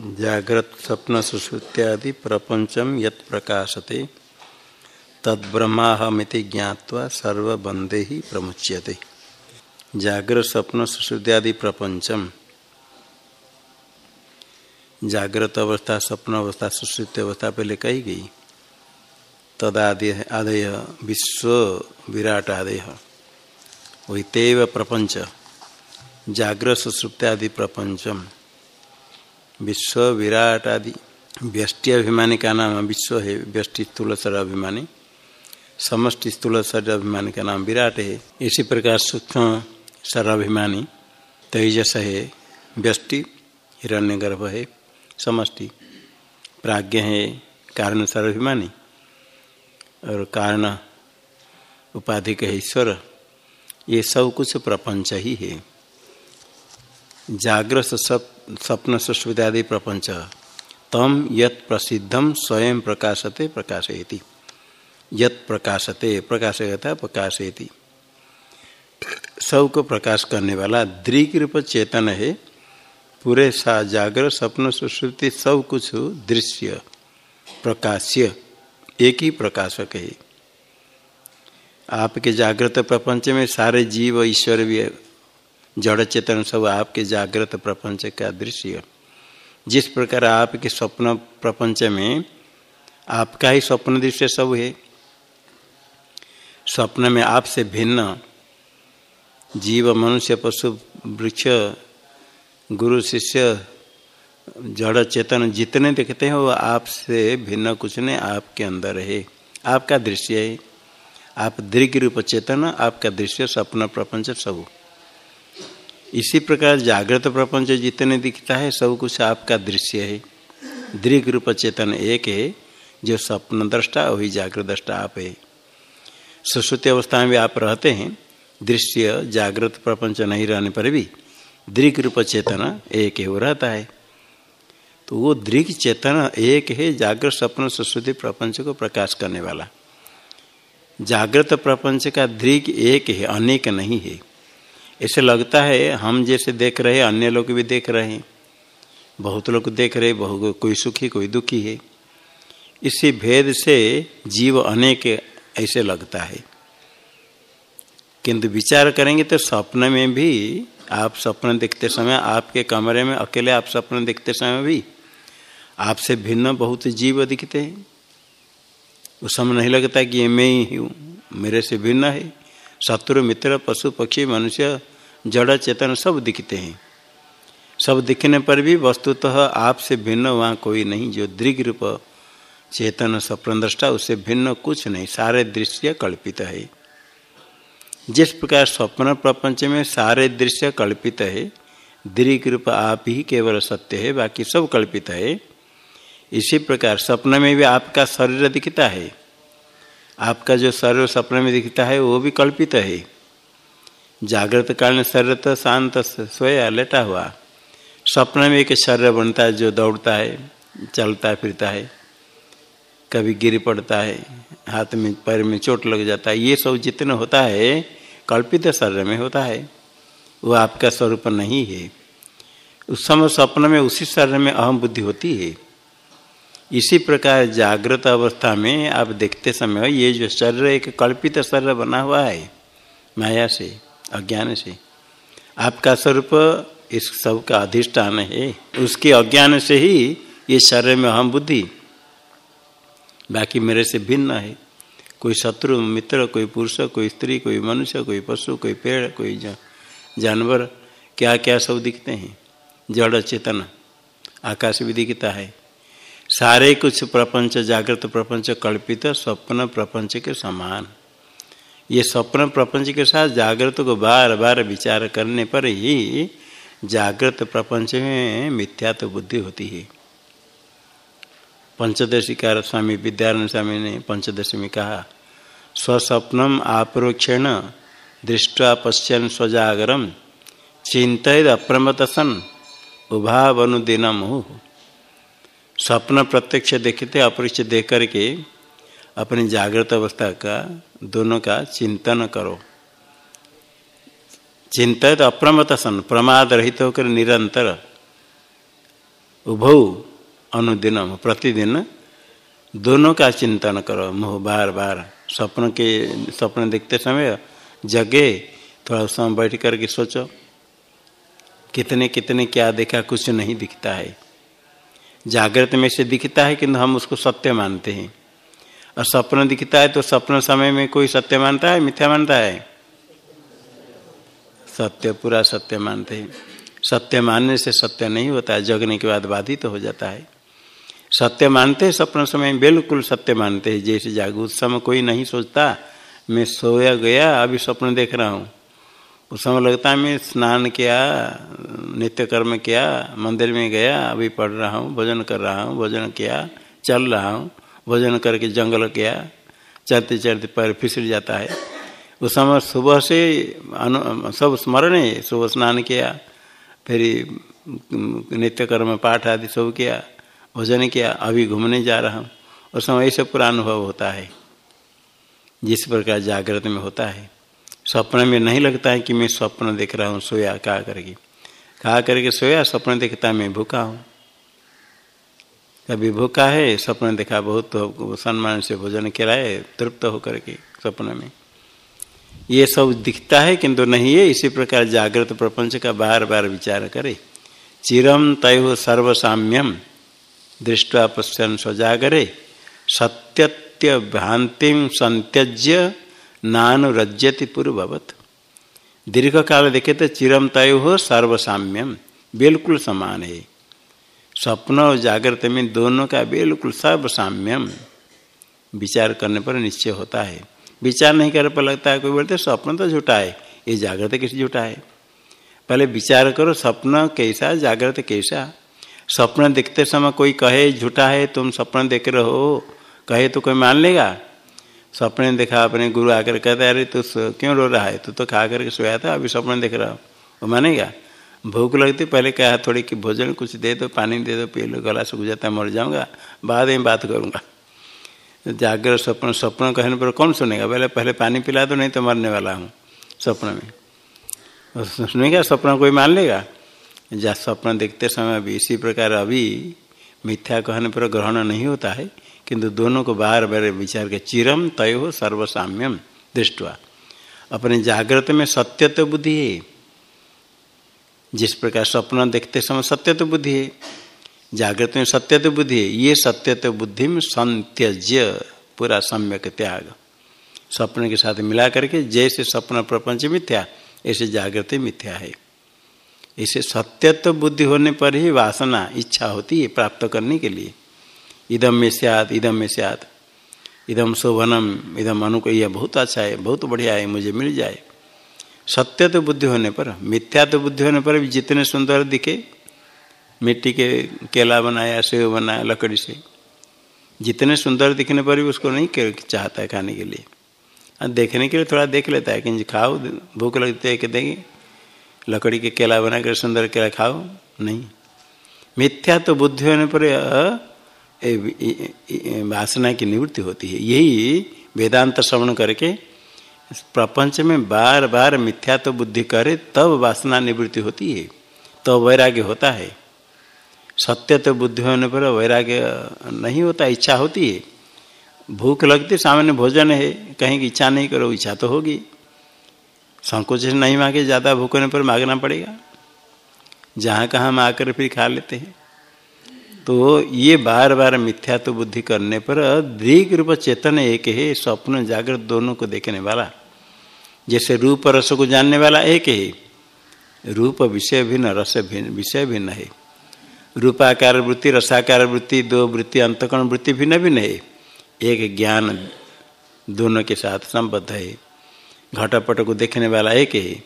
जागृत स्वप्न सुश्रुत्यादि प्रपंचम यत प्रकाशते तद्ब्रह्माहमिति ज्ञावा सर्वबंदे ही प्रमुच्यते। जागृत स्वप्न सुश्रुत्यादि प्रपंचम जागृत अवस्था, स्वप्न अवस्था सुश्रुत अवस्था पहले कही गई। तदादि आदय, विश्व विराट आदय। वही तेव प्रपंच। जागृत सुश्रुत्यादि प्रपंचम विश्व विराट आदि व्यष्टि अभिमानी का नाम विश्व है व्यष्टि स्थूल सर अभिमानी समष्टि स्थूल सर अभिमानी का नाम विराट है इसी प्रकार सूक्ष्म सर अभिमानी तेजस है व्यष्टि हिरण्य गर्भ है समष्टि प्राज्ञ है कारण सर्वाभिमानी और कारण उपाधि है ईश्वर, ये सब कुछ प्रपंच ही है। जागृत स्वप्न सुस्विदादि प्रपंच। तम यत प्रसिद्धम स्वयं प्रकाशते प्रकाशयति। यत प्रकाशते प्रकाशयता प्रकाशयति। सबको प्रकाश करने वाला दृग रूप चेतन है। पूरे सा जागृत स्वप्न सुश्रुति सब कुछ दृश्य, प्रकाश्य, एक ही प्रकाशक है। आपके जागृत प्रपंच में सारे जीव ईश्वर भी जड़ चेतन सब आपके जागृत प्रपंच का दृश्य जिस प्रकार आपके स्वप्न प्रपंच में आपका ही स्वप्न दृश्य सब है। स्वप्न में आपसे भिन्न जीव, मनुष्य, पशु, वृक्ष, गुरु, शिष्य, जड़, चेतन जितने दिखते हैं, वो आपसे भिन्न कुछ नहीं, आपके अंदर है। आपका दृश्य है। आप दीर्घ रूप चेतन, आपका दृश्य स्वप्न प्रपंच सब। इसी प्रकार जागृत प्रपंच जितने दिखता है, सब कुछ आपका दृश्य है। दीर्घ रूप चेतन एक है, जो स्वप्न दृष्टा, वही जागृत दृष्टा आप है। सुश्रुति अवस्था में भी आप रहते हैं, दृश्य जागृत प्रपंच नहीं रहने पर भी दृग रूप चेतन एक है वो रहता है। तो वो दृग चेतन एक है, जागृत स्वप्न सुश्रुति प्रपंच को प्रकाश करने वाला। जागृत प्रपंच का दृग एक है, अनेक नहीं है। ऐसे लगता है, हम जैसे देख रहे अन्य लोग भी देख रहे हैं। बहुत लोग देख रहे बहु कोई सुखी, कोई दुखी है। इसी भेद से जीव अनेक ऐसे लगता है। किंतु विचार करेंगे तो स्वप्न में भी, आप स्वप्न देखते समय, आपके कमरे में, अकेले आप स्वप्न देखते समय भी, आपसे भिन्न बहुत जीव दिखते हैं। उस समय नहीं लगता कि ये मैं ही हूँ, मेरे से भिन्न है। शत्रु, मित्र, पशु, पक्षी, मनुष्य, जड़, चेतन सब दिखते हैं। सब दिखने पर भी वस्तुतः आपसे भिन्न वहाँ कोई नहीं, जो दृग रूप चेतन, स्वप्नद्रष्टा, उससे भिन्न कुछ नहीं, सारे दृश्य कल्पित है। जिस प्रकार स्वप्न प्रपंच में सारे दृश्य कल्पित है दृग रूप आप ही केवल सत्य है, बाकी सब कल्पित है। इसी प्रकार स्वप्न में भी आपका शरीर दिखता है। आपका जो शरीर सपने में दिखता है, वो भी कल्पित है। जागृत काल में शरीर तो शांत सोया लेटा हुआ। स्वप्न में एक शरीर बनता है, जो दौड़ता है, चलता है फिरता है। कभी गिर पड़ता है, हाथ में, पैर में चोट लग जाता है। ये सब जितना होता है, कल्पित शरीर में होता है। वो आपका स्वरूप नहीं है। उस समय स्वप्न में उसी शरीर में अहम बुद्धि होती है। इसी प्रकार जागृत अवस्था में आप देखते समय ये जो शरीर एक कल्पित शरीर बना हुआ है, माया से, अज्ञान से, आपका स्वरूप इस सब का अधिष्ठान है। उसके अज्ञान से ही ये शरीर में अहम बुद्धि, बाकी मेरे से भिन्न है। कोई शत्रु, मित्र, कोई पुरुष, कोई स्त्री, कोई मनुष्य, कोई पशु, कोई पेड़, कोई जानवर क्या क्या सब दिखते हैं। जड़ चेतन, आकाश भी दिखता है। सारे कुछ प्रपंच, जागृत प्रपंच, कल्पित स्वप्न प्रपंच के समान। ये स्वप्न प्रपंच के साथ जागृत को बार बार विचार करने पर ही जागृत प्रपंच में मिथ्या तो बुद्धि होती है। पंचदशिकार स्वामी विद्यारण स्वामी ने पंचदशी में कहा, स्वस्वप्नम आप्रोक्षेण दृष्टवा पश्यन स्वजागरम चिंतित अप्रमत सन उभावनुदिनम। हो स्वप्न प्रत्यक्ष देखते अपरिक्ष देख करके अपनी जागृत अवस्था का, दोनों का चिंतन करो। चिंतित अप्रमत सन, प्रमाद रहित होकर निरंतर उभौ अनुदिन प्रतिदिन दोनों का चिंतन करो। मोह बार बार स्वप्न के स्वप्न देखते समय जगे, थोड़ा समय बैठ करके सोचो, कितने कितने क्या देखा, कुछ नहीं दिखता है। जागृत में से दिखता है किंतु हम उसको सत्य मानते हैं। और सपन दिखता है तो सपन समय में कोई सत्य मानता है, मिथ्या मानता है? सत्य, पूरा सत्य मानते हैं। सत्य मानने से सत्य नहीं होता है जगने के बाद बाधित तो हो जाता है। सत्य मानते हैं, सपन समय बिल्कुल सत्य मानते हैं। जैसे जागू, उस समय कोई नहीं सोचता, मैं सोया गया, अभी स्वप्न देख रहा हूँ। उस समय लगता है मैं स्नान किया नित्य कर्म किया, मंदिर में गया, अभी पढ़ रहा हूँ, भोजन कर रहा हूँ, भोजन किया, चल रहा हूँ, भोजन करके जंगल किया चलते चलते पैर फिसल जाता है। उस समय सुबह से अनु, सब स्मरण है, सुबह स्नान किया, फिर नित्य कर्म पाठ आदि सब किया, भोजन किया, अभी घूमने जा रहा हूँ। उस समय ऐसे पूरा अनुभव होता है, जिस प्रकार जागृत में होता है। स्वप्न में नहीं लगता है कि मैं स्वप्न देख रहा हूँ, सोया कहा करके कहा करके सोया, स्वप्न देखता मैं भूखा हूँ। कभी भूखा है, स्वप्न देखा बहुत तो सम्मान से भोजन खिलाए तृप्त होकर के स्वप्न में। ये सब दिखता है किंतु नहीं है, इसी प्रकार जागृत प्रपंच का बार बार विचार करे। चिरम तय सर्वसाम्यम, दृष्टवा पश्यन स्वजागरे सत्यत्य भ्रांति संत्यज्य, नानुरज्यति पूर्ववत। दीर्घ काल देखे तो चिरम तय हो सर्वसाम्यम, बिल्कुल समान है। स्वप्न और जागृत में दोनों का बिल्कुल सर्वसाम्यम। विचार करने पर निश्चय होता है। विचार नहीं करने पर लगता है, कोई बोलते स्वप्न तो झूठा है, ये जागृत किस झूठा है? पहले विचार करो, स्वप्न कैसा, जागृत कैसा? स्वप्न देखते समय कोई कहे, झूठा है, तुम स्वप्न देख रहे हो, कहे तो कोई मान लेगा? स्वप्न देखा अपने गुरु आकर कहते अरे तू तो क्यों रो रहा है? तू तो खा करके सोया था, अभी स्वप्न देख रहा हो। वो मानेगा? भूख लगती, पहले कहा थोड़ी कि भोजन कुछ दे दो, पानी दे दो, पी लो, गला सूख जाता मर जाऊँगा, बाद में बात करूँगा। जागर स्वप्न स्वप्न कहने पर कौन सुनेगा? पहले पहले पानी पिला दो, नहीं तो मरने वाला हूँ। स्वप्न में। सुनेगा स्वप्न कोई मान लेगा? जा स्वप्न देखते समय भी इसी प्रकार अभी मिथ्या कहने पर ग्रहण नहीं होता है। किंतु दोनों को बार बार विचार के चिरम तय हो सर्वसाम्यम दृष्टवा। अपने जागृत में सत्य तो बुद्धि है। जिस प्रकार स्वप्न देखते समय सत्य तो बुद्धि है। जागृत में सत्य तो बुद्धि है। ये सत्य तो बुद्धि में संत्यज्य पूरा सम्यक त्याग। स्वप्न के साथ मिला करके जैसे स्वप्न प्रपंच मिथ्या, ऐसे जागृत मिथ्या है। इसे सत्यत्व बुद्धि होने पर ही वासना, इच्छा होती है प्राप्त करने के लिए। इदम में सियात इदम में सियात। इदम शोभनम इदम अनुको यह बहुत अच्छा है, बहुत बढ़िया है, मुझे मिल जाए। सत्य तो बुद्धि होने पर, मिथ्या तो बुद्धि होने पर भी जितने सुंदर दिखे, मिट्टी के केला बनाया सेव बनाया, लकड़ी से, जितने सुंदर दिखने पर भी उसको नहीं चाहता है खाने के लिए। देखने के लिए थोड़ा देख लेता है कि खाओ, भूख लगती है कि देंगे, लकड़ी के केला बनाकर सुंदर केला खाओ, नहीं। मिथ्या तो बुद्धि होने पर वासना की निवृत्ति होती है। यही वेदांत श्रवण करके प्रपंच में बार बार मिथ्या तो बुद्धि करे, तब वासना निवृत्ति होती है। तो वैराग्य होता है। सत्य तो बुद्धि होने पर वैराग्य नहीं होता, इच्छा होती है। भूख लगती, सामान्य भोजन है, कहीं की इच्छा नहीं करो, इच्छा तो होगी। संकोच नहीं मांगे, ज़्यादा भूख होने पर मांगना पड़ेगा। जहाँ कहाँ हम कर फिर खा लेते हैं। तो ये बार बार मिथ्या तो बुद्धि करने पर दीर्घ रूप चेतन एक है, स्वप्न जागृत दोनों को देखने वाला। जैसे रूप रस को जानने वाला एक है, रूप विषय भिन्न, रस भिन्न, विषय भिन्न है। रूपाकार वृत्ति, रसाकार वृत्ति, दो वृत्ति, अंतकरण वृत्ति भिन्न भिन्न है। एक ज्ञान दोनों के साथ संबद्ध है। घटपट को देखने वाला एक है।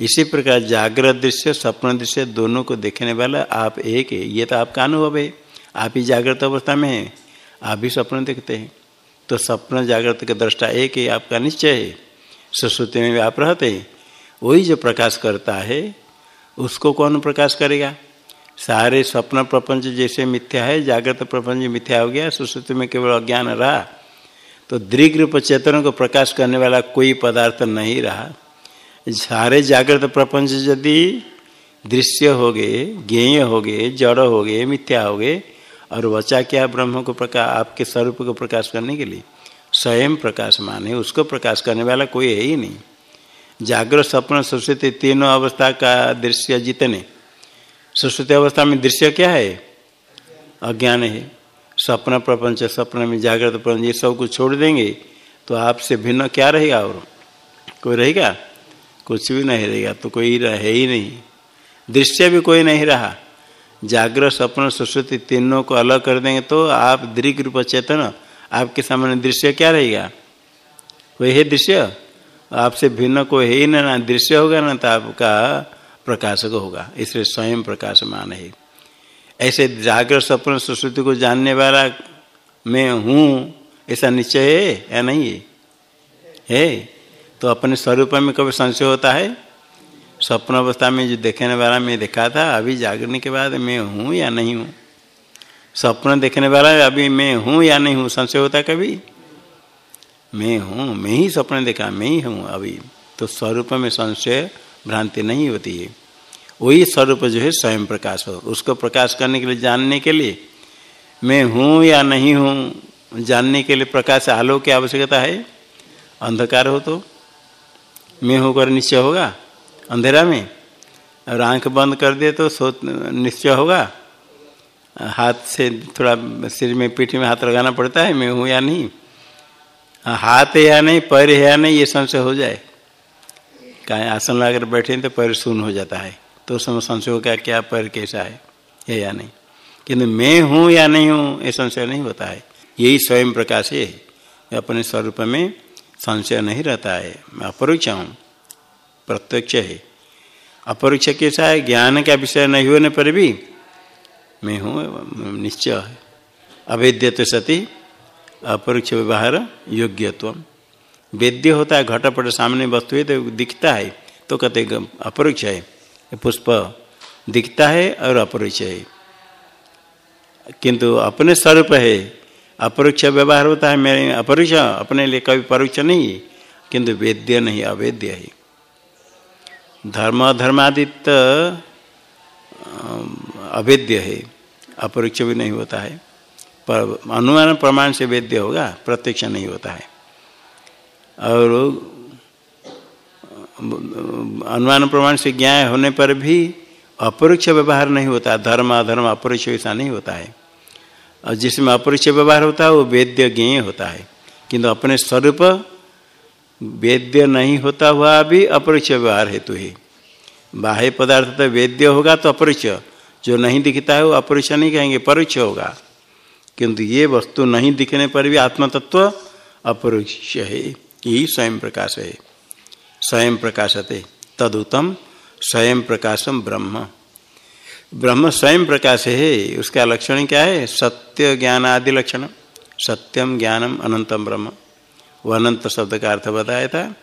इसी प्रकार जागृत दृश्य, स्वप्न दृश्य दोनों को देखने वाला आप एक है। ये तो आपका अनुभव है। आप ही जागृत अवस्था में है, आप भी स्वप्न देखते हैं। तो स्वप्न जागृत का दृष्टा एक ही, आपका निश्चय है। सरस्वती में भी आप रहते हैं। वही जो प्रकाश करता है, उसको कौन प्रकाश करेगा? सारे स्वप्न प्रपंच जैसे मिथ्या है, जागृत प्रपंच मिथ्या हो गया सरस्वती में केवल अज्ञान रहा। तो दृग रूप चेतन को प्रकाश करने वाला कोई पदार्थ नहीं रहा। सारे जागृत प्रपंच यदि दृश्य हो गए, ज्ञेय हो गए, जड़ हो गए, मिथ्या हो गए और बचा क्या ब्रह्म को प्रकाश, आपके स्वरूप को प्रकाश करने के लिए? स्वयं प्रकाश माने, उसको प्रकाश करने वाला कोई है ही नहीं। जागृत स्वप्न सुश्रुति तीनों अवस्था का दृश्य जितने। सुश्रुति अवस्था में दृश्य क्या है? अज्ञान है। स्वप्न प्रपंच स्वप्न में जागृत प्रपंच, ये सब कुछ छोड़ देंगे तो आपसे भिन्न क्या रहेगा और? कोई रहेगा? कुछ भी नहीं रहेगा तो कोई रहे ही नहीं। दृश्य भी कोई नहीं रहा। जागृत स्वप्न सुश्रुति तीनों को अलग कर देंगे तो आप दीर्घ रूप चेतन आपके सामने दृश्य क्या रहेगा? कोई है दृश्य? आपसे भिन्न को है ही ना दृश्य होगा ना तो आपका प्रकाशक होगा। इसलिए स्वयं प्रकाशमान है। ऐसे जागृत स्वप्न सुश्रुति को जानने वाला मैं हूँ, ऐसा निश्चय है या नहीं है? है? तो अपने स्वरूप में कभी संशय होता है? स्वप्न अवस्था में जो देखने वाला मैं देखा था, अभी जागरने के बाद मैं हूँ या नहीं हूँ? स्वप्न देखने वाला, अभी मैं हूँ या नहीं हूँ? संशय होता कभी? मैं हूँ, मैं ही स्वप्न देखा, मैं ही हूँ अभी। तो स्वरूप में संशय, भ्रांति नहीं होती है। वही स्वरूप जो है स्वयं प्रकाश हो। उसको प्रकाश करने के लिए, जानने के लिए मैं हूँ या नहीं हूँ, जानने के लिए प्रकाश आलोक की आवश्यकता है। अंधकार हो तो मैं हूँ कर निश्चय होगा? अंधेरा में? और आँख बंद कर दे तो सो निश्चय होगा। हाथ से थोड़ा सिर में, पीठ में हाथ लगाना पड़ता है, मैं हूँ या नहीं? हाथ है या नहीं, पैर है या नहीं, ये संशय हो जाए। कहीं आसन लगाकर बैठे तो पैर सुन हो जाता है। तो समय संशय क्या क्या पैर कैसा है है या नहीं? किंतु मैं हूँ या नहीं हूँ, ये संशय नहीं होता है। यही स्वयं प्रकाश है। अपने स्वरूप में संशय नहीं रहता है। मैं अपरोक्ष हूँ। प्रत्यक्ष है। अपरोक्ष कैसा है? ज्ञान का विषय नहीं होने पर भी मैं हूँ, निश्चय है। तो सती, अपरोक्ष व्यवहार योग्यत्व वेद्य होता है, घटपट सामने वस्तु है तो दिखता है तो कहते अपरोक्ष है। पुष्प दिखता है और अपरोक्ष है। किंतु अपने स्वरूप है। अपरोक्ष व्यवहार होता है मेरे अपरोक्ष, अपने लिए कभी परोक्ष नहीं किंतु वेद्य नहीं, अवेद्य है। धर्म धर्मादित्य अवेद्य है। अपरोक्ष भी नहीं होता है। पर अनुमान प्रमाण से वेद्य होगा, प्रत्यक्ष नहीं होता है। और अनुमान प्रमाण से ज्ञान होने पर भी अपरोक्ष व्यवहार नहीं होता धर्म अधर्म अपरोक्ष ऐसा नहीं होता है। और जिसमें अपरोक्ष व्यवहार होता है, वो वेद्य ज्ञेय होता है। किंतु अपने स्वरूप वेद्य नहीं होता हुआ भी अपरोक्ष व्यवहार हेतु है। बाह्य पदार्थ तो वेद्य होगा तो अपरिचय। जो नहीं दिखता है वो अपरिचय नहीं कहेंगे परोक्ष होगा। किंतु ये वस्तु नहीं दिखने पर भी आत्मतत्व अपरिचय है। यही स्वयं प्रकाश है। स्वयं प्रकाशते तदुतम स्वयं प्रकाशम ब्रह्म। ब्रह्म स्वयं प्रकाश है। उसका लक्षण क्या है? सत्य ज्ञान आदि लक्षण। सत्यम ज्ञानम अनंतम ब्रह्म। वह अनंत शब्द का अर्थ बताया था।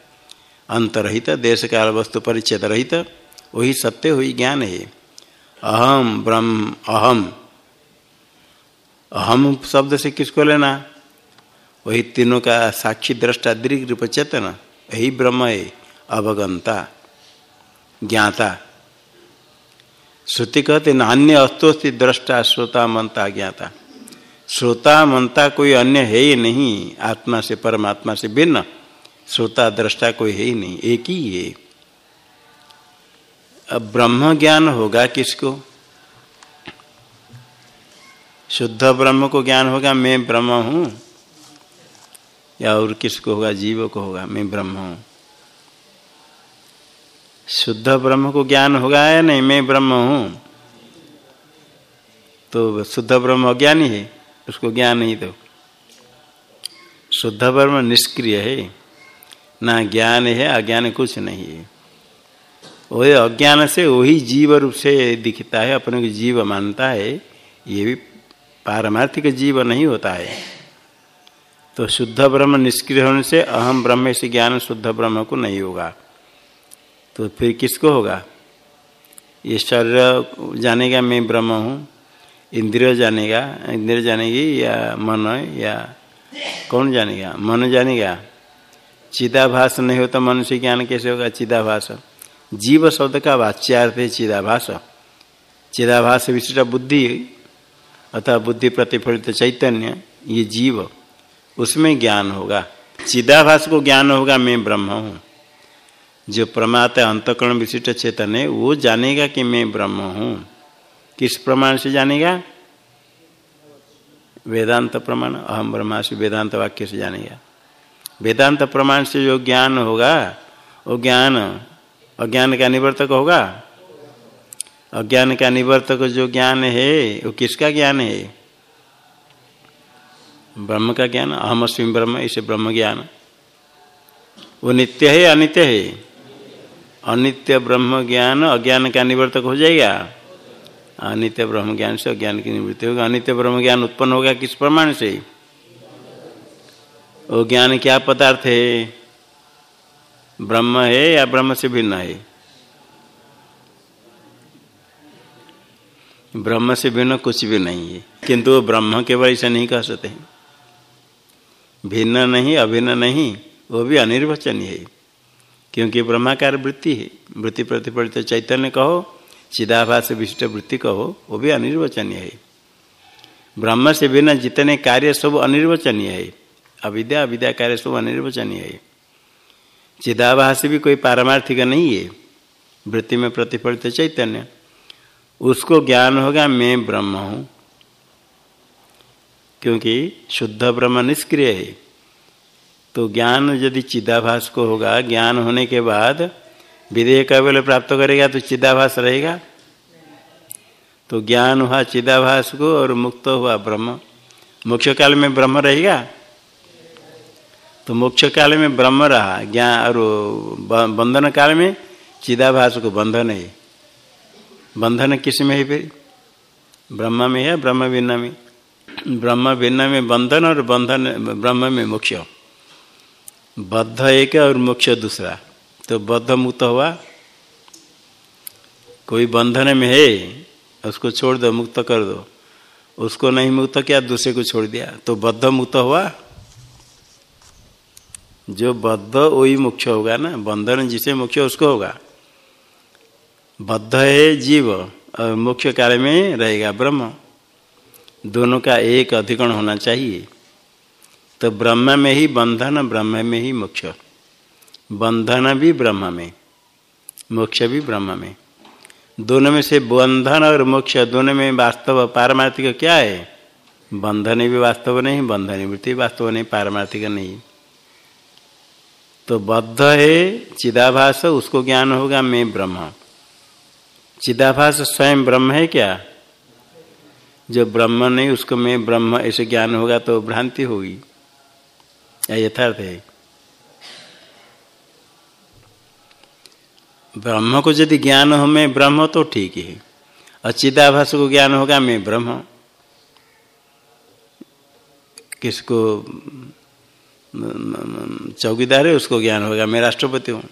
अंतरहित देश काल वस्तु परिच्छेद रहित, वही सत्य हुई ज्ञान है। अहम ब्रह्म, अहम। अहम शब्द से किसको लेना? वही तीनों का साक्षी दृष्टा, दीर्घ रूप चेतन, यही ब्रह्म है, अवगंता, ज्ञाता। श्रुति कहते, नान्य अस्तोस्ति दृष्टा, श्रोता मनता ज्ञाता। श्रोता मनता कोई अन्य है ही नहीं, आत्मा से परमात्मा से भिन्न, श्रोता दृष्टा कोई है ही नहीं, एक ही है। अब ब्रह्म ज्ञान होगा किसको? शुद्ध ब्रह्म को ज्ञान होगा, मैं ब्रह्म हूँ। या और किसको होगा? जीव को होगा, मैं ब्रह्म हूँ। शुद्ध ब्रह्म को ज्ञान होगा या नहीं? मैं ब्रह्म हूँ। तो शुद्ध ब्रह्म अज्ञानी है। उसको ज्ञान नहीं तो शुद्ध ब्रह्म निष्क्रिय है। ना ज्ञान है, अज्ञान कुछ नहीं है। वही अज्ञान से वही जीव रूप से दिखता है, अपने को जीव मानता है। ये भी पारमार्थिक जीव नहीं होता है। तो शुद्ध ब्रह्म निष्क्रिय होने से अहम ब्रह्म से ज्ञान शुद्ध ब्रह्म को नहीं होगा। तो फिर किसको होगा? ये शरीर, जानेगा मैं ब्रह्म हूँ। इंद्रिय जानेगा, इंद्रिय जानेगी या मन, या कौन जानेगा? मन जानेगा। चिदाभास नहीं हो तो मन से ज्ञान कैसे होगा? चिदाभास। जीव शब्द का वाच्यार्थ है चिदाभास। चिदाभास विशिष्ट बुद्धि अथवा बुद्धि प्रतिफलित चैतन्य, ये जीव। उसमें ज्ञान होगा। चिदाभास को ज्ञान होगा, मैं ब्रह्म हूँ। जो प्रमाता अंतकरण विशिष्ट चेतन है, वो जानेगा कि मैं ब्रह्म हूँ। किस प्रमाण से जानेगा? वेदांत प्रमाण अहम ब्रह्मास्मि वेदांत वाक्य से जानेगा। वेदांत प्रमाण से जो ज्ञान होगा, वो ज्ञान, अज्ञान का निवर्तक होगा। अज्ञान का निवर्तक जो ज्ञान है, वो किसका ज्ञान है? ब्रह्म का ज्ञान, अहम अस्मी ब्रह्म, इसे ब्रह्म ज्ञान। वो नित्य है, अनित्य है? अनित्य ब्रह्म ज्ञान, अज्ञान का निवर्तक हो जाएगा। अनित्य ब्रह्म ज्ञान से अज्ञान की निवृत्ति होगा। अनित्य ब्रह्म ज्ञान उत्पन्न होगा किस प्रमाण से? वो ज्ञान क्या पदार्थ है? ब्रह्म है या ब्रह्म से भिन्न है? ब्रह्म से भिन्न कुछ भी नहीं है, किंतु वो ब्रह्म केवल ऐसा नहीं कह सकते। भिन्न नहीं, अभिन्न नहीं, वो भी अनिर्वचनीय है, क्योंकि ब्रह्माकार वृत्ति है। वृत्ति प्रतिफलित चैतन्य कहो चिदाभास विशिष्ट वृत्ति कहो, वो भी अनिर्वचनीय है। ब्रह्म से बिना जितने कार्य सब अनिर्वचनीय है। अविद्या अविद्या कार्य सब अनिर्वचनीय है। चिदाभास भी कोई पारमार्थिक नहीं है। वृत्ति में प्रतिफलित चैतन्य। उसको ज्ञान होगा, मैं ब्रह्म हूँ। क्योंकि शुद्ध ब्रह्म निष्क्रिय है। तो ज्ञान यदि चिदाभास को होगा, ज्ञान होने के बाद विधेय कैवल्य प्राप्त करेगा तो चिदाभास रहेगा। तो ज्ञान हुआ चिदाभास को और मुक्त हुआ ब्रह्म। मोक्ष काल में ब्रह्म रहेगा? तो मोक्ष काल में ब्रह्म रहा। ज्ञान और बंधन काल में चिदाभास को बंधन है। बंधन किसमें है फिर? ब्रह्म में है, ब्रह्म भिन्न में। ब्रह्म भिन्न में बंधन और बंधन, ब्रह्म में मोक्ष। बद्ध एक और मोक्ष दूसरा। तो बद्ध मुक्त हुआ। कोई बंधन में है, उसको छोड़ दो, मुक्त कर दो। उसको नहीं मुक्त किया, दूसरे को छोड़ दिया। तो बद्ध मुक्त हुआ। जो बद्ध वही मुख्य होगा ना, बंधन जिसे मुख्य उसको होगा। बद्ध है जीव, और मुख्य कार्य में रहेगा ब्रह्म। दोनों का एक अधिकरण होना चाहिए। तो ब्रह्म में ही बंधन, ब्रह्म में ही मोक्ष। बंधन भी ब्रह्म में, मोक्ष भी ब्रह्म में। दोनों में से बंधन और मोक्ष दोनों में वास्तव पारमार्थिक क्या है? बंधन भी वास्तव नहीं, बंधन वृत्ति वास्तव नहीं, पारमार्थिक नहीं। तो बद्ध है, चिदाभास, उसको ज्ञान होगा, मैं ब्रह्म। चिदाभास स्वयं ब्रह्म है क्या? जो ब्रह्म नहीं, उसको मैं ब्रह्म, ऐसे ज्ञान होगा तो भ्रांति होगी। या यथार्थ है। ब्रह्म को यदि ज्ञान हो, मैं ब्रह्म तो ठीक है अचिदाभास को ज्ञान होगा, मैं ब्रह्म किसको चौकीदार है, उसको ज्ञान होगा, मैं राष्ट्रपति हूँ।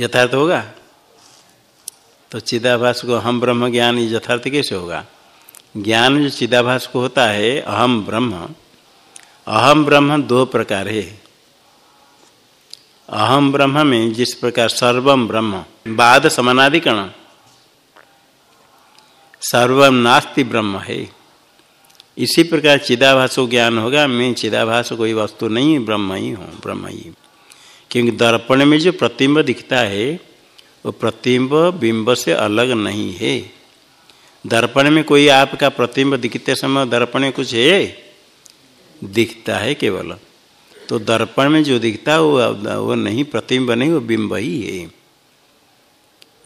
यथार्थ होगा? तो चिदाभास को हम ब्रह्म ज्ञान यथार्थ कैसे होगा? ज्ञान जो चिदाभास को होता है, अहम ब्रह्म। अहम ब्रह्म दो प्रकार है। अहम ब्रह्म में जिस प्रकार सर्वम ब्रह्म, बाद समानाधिकरण। सर्वम नास्ति ब्रह्म है। इसी प्रकार चिदाभास को ज्ञान होगा, मैं चिदाभास कोई वस्तु नहीं, ब्रह्म ही हूँ, ब्रह्म ही। क्योंकि दर्पण में जो प्रतिम्ब दिखता है, वो प्रतिम्ब बिंब से अलग नहीं है। दर्पण में कोई आपका प्रतिम्ब दिखते समय दर्पण में कुछ है? दिखता है केवल। तो दर्पण में जो दिखता है वो वो नहीं, प्रतिबिंब नहीं, वो बिंब ही है।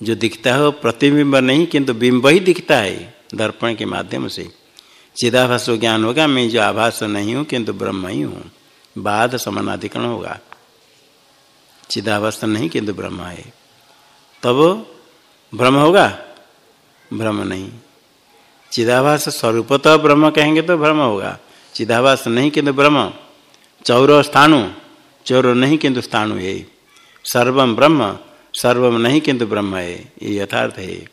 जो दिखता है वो प्रतिबिंब नहीं, किंतु बिंब ही दिखता है दर्पण के माध्यम से। चिदाभास ज्ञान होगा, मैं जो आभास नहीं हूँ, किंतु ब्रह्म ही हूँ। बाद समानाधिकरण होगा। चिदाभास नहीं, किंतु ब्रह्म है। तब ब्रह्म होगा? ब्रह्म नहीं। चिदाभास स्वरूपतः ब्रह्म कहेंगे तो ब्रह्म होगा। चिदाभास नहीं, किंतु ब्रह्म। चौर स्थाणु चौर नहीं किंतु स्थाणु है। सर्वम ब्रह्म सर्वम नहीं किंतु ब्रह्म है, ये यथार्थ है।